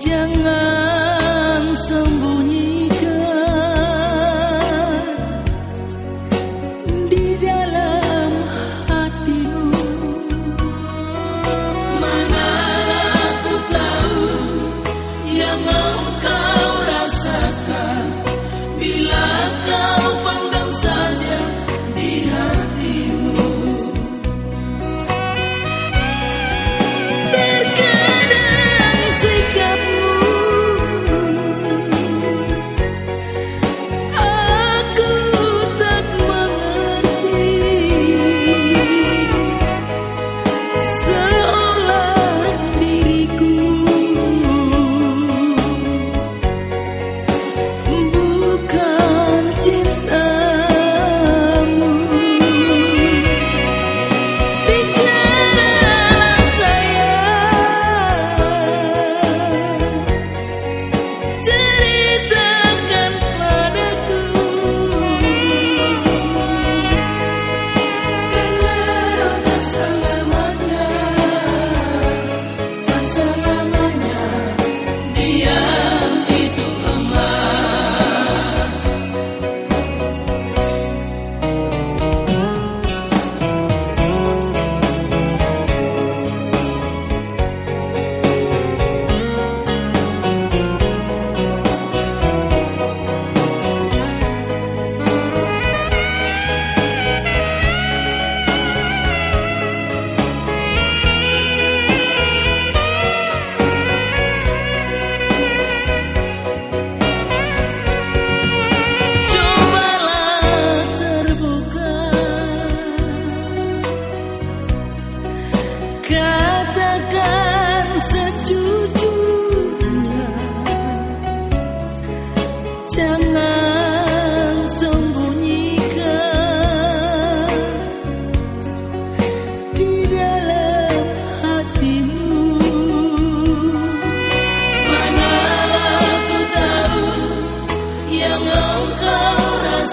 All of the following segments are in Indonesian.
jangan sembunyi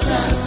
sun.